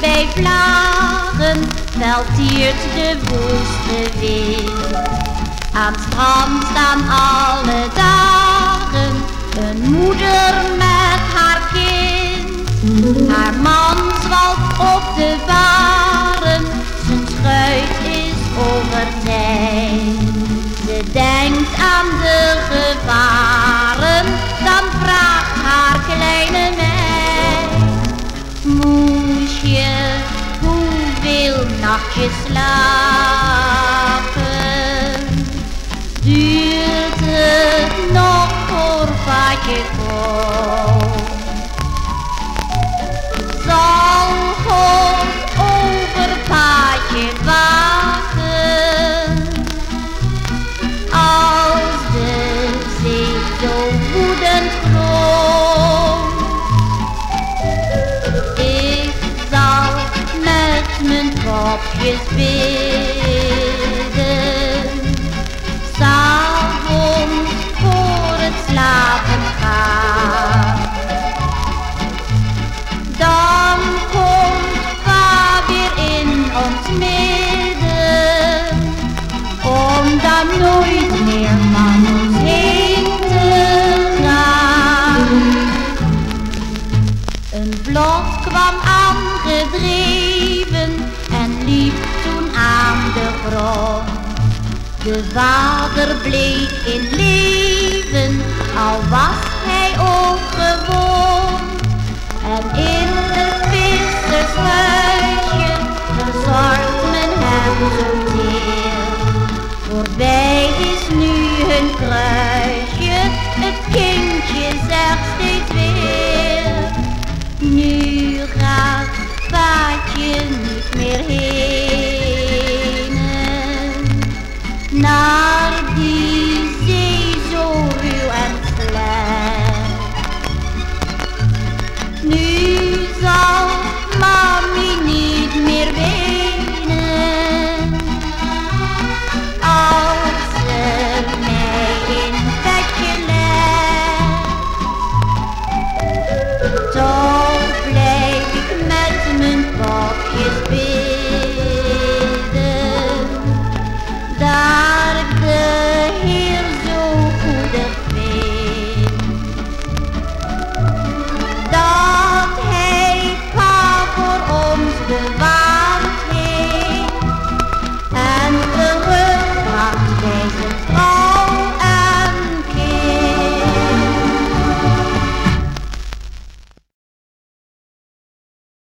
bij vlagen tiert de woeste wind. Aan het strand staan alle dagen een moeder met haar kind. Haar man zwalt op de varen, zijn schuit is over zee. Ze denkt aan de gevaren, nachtjes slapen? Duurt het nog voor vaatje komt? Kopjes bidden. S'avonds voor het slapen gaan. Dan komt pa weer in ons midden. Om dan nooit De vader bleek in leven, al was It's